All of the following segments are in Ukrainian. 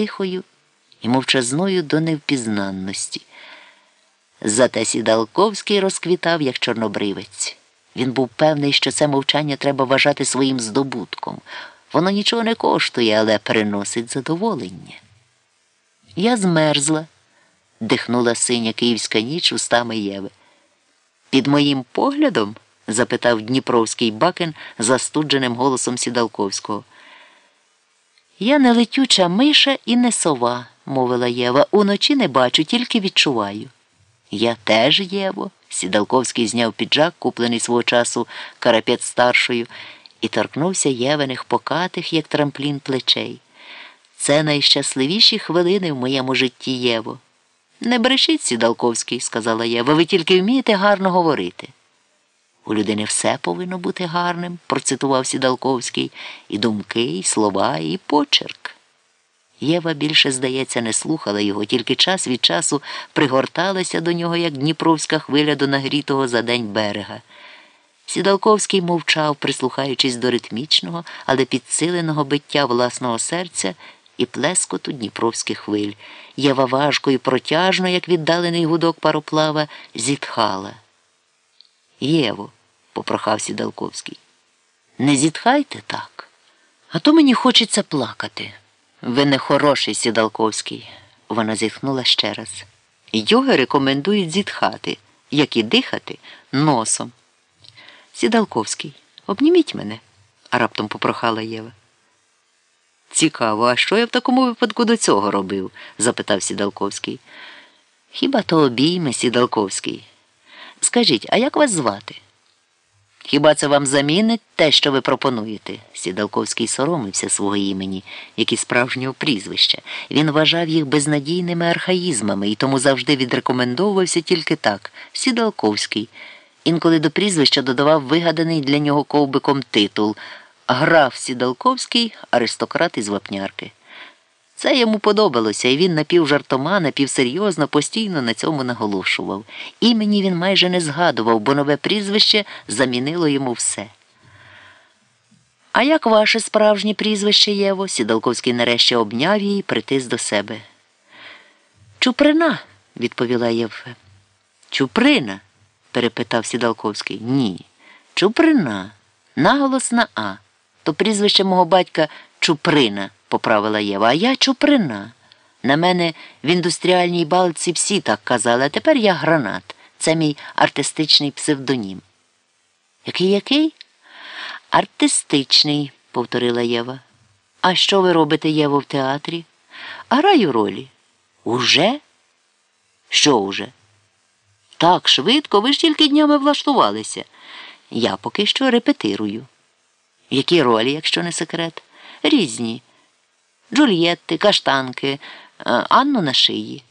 тихою і мовчазною до невпізнанності. Зате Сідалковський розквітав, як чорнобривець. Він був певний, що це мовчання треба вважати своїм здобутком. Воно нічого не коштує, але приносить задоволення. Я змерзла, дихнула синя київська ніч устами Єви. Під моїм поглядом? запитав Дніпровський бакен застудженим голосом Сідалковського. Я не летюча миша і не сова, мовила Єва. Уночі не бачу, тільки відчуваю. Я теж Єво. Сідалковський зняв піджак, куплений свого часу карапет старшою, і торкнувся Євених покатих, як трамплін плечей. Це найщасливіші хвилини в моєму житті Єво. Не брешіть, Сідалковський, сказала Єва, ви тільки вмієте гарно говорити. У людини все повинно бути гарним, процитував Сідалковський, і думки, і слова, і почерк. Єва більше, здається, не слухала його, тільки час від часу пригорталася до нього, як дніпровська хвиля до нагрітого за день берега. Сідалковський мовчав, прислухаючись до ритмічного, але підсиленого биття власного серця і плескоту дніпровських хвиль. Єва важко і протяжно, як віддалений гудок пароплава, зітхала. Єво, попрохав Сідалковський, не зітхайте так, а то мені хочеться плакати. Ви не хороший, Сідалковський. Вона зітхнула ще раз. Йоги рекомендують зітхати, як і дихати носом. Сідалковський, обніміть мене, а раптом попрохала Єва. Цікаво, а що я в такому випадку до цього робив? запитав Сідалковський. Хіба то обійме, Сідалковський? Скажіть, а як вас звати? Хіба це вам замінить те, що ви пропонуєте? Сідалковський соромився свого імені, як і справжнього прізвища. Він вважав їх безнадійними архаїзмами і тому завжди відрекомендовувався тільки так Сідалковський. Інколи до прізвища додавав вигаданий для нього ковбиком титул Граф Сідалковський, аристократ із вапнярки. Це йому подобалося, і він напівжартома, напівсерйозно, постійно на цьому наголошував. Імені він майже не згадував, бо нове прізвище замінило йому все. А як ваше справжнє прізвище Єво? Сідалковський нарешті обняв її притис до себе. Чуприна, відповіла Євфе. Чуприна? перепитав Сідалковський. Ні. Чуприна. Наголос на А. То прізвище мого батька Чуприна поправила Єва, а я чуприна. На мене в індустріальній балці всі так казали, а тепер я гранат. Це мій артистичний псевдонім. Який який? Артистичний, повторила Єва. А що ви робите, Єво, в театрі? Граю ролі. Уже? Що уже? Так, швидко, ви ж тільки днями влаштувалися. Я поки що репетирую. Які ролі, якщо не секрет? Різні. Джульєтти, каштанки, е, Анну на шиї.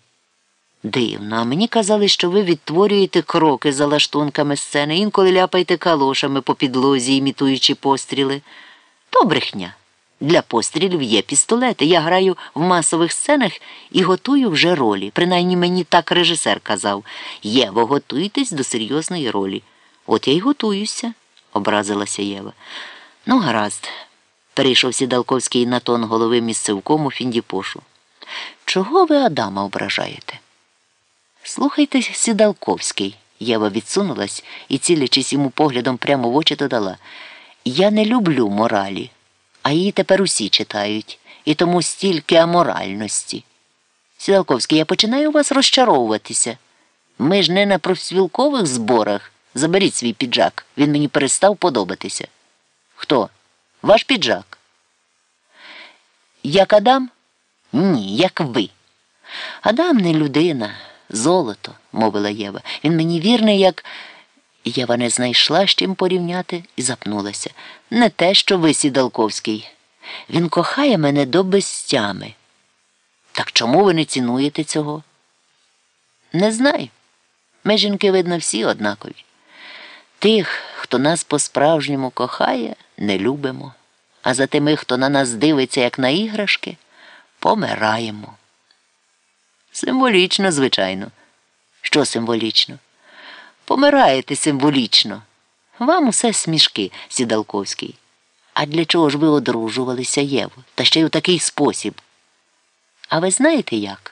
Дивно, а мені казали, що ви відтворюєте кроки за лаштунками сцени, інколи ляпаєте калошами по підлозі, імітуючи постріли. То брехня. Для пострілів є пістолети. Я граю в масових сценах і готую вже ролі. Принаймні мені так режисер казав. Єво, готуйтесь до серйозної ролі. От я й готуюся, образилася Єва. Ну, гаразд перейшов Сідалковський на тон голови місцевкому Фіндіпошу. Чого ви Адама ображаєте? Слухайте, Сідалковський, Єва відсунулась і, цілячись йому поглядом прямо в очі, додала. Я не люблю моралі, а її тепер усі читають, і тому стільки аморальності. Сідалковський, я починаю вас розчаровуватися. Ми ж не на профспілкових зборах. Заберіть свій піджак. Він мені перестав подобатися. Хто? Ваш піджак. Як Адам? Ні, як ви. Адам не людина, золото, мовила Єва. Він мені вірний, як. Єва не знайшла з чим порівняти і запнулася. Не те, що ви, Сідалковський. Він кохає мене до безтями. Так чому ви не цінуєте цього? Не знаю. Ми жінки, видно, всі однакові. Тих, хто нас по-справжньому кохає, не любимо, а за тими, хто на нас дивиться, як на іграшки, помираємо. Символічно, звичайно. Що символічно? Помираєте символічно. Вам усе смішки, Сідалковський. А для чого ж ви одружувалися, Єво, та ще й у такий спосіб? А ви знаєте як?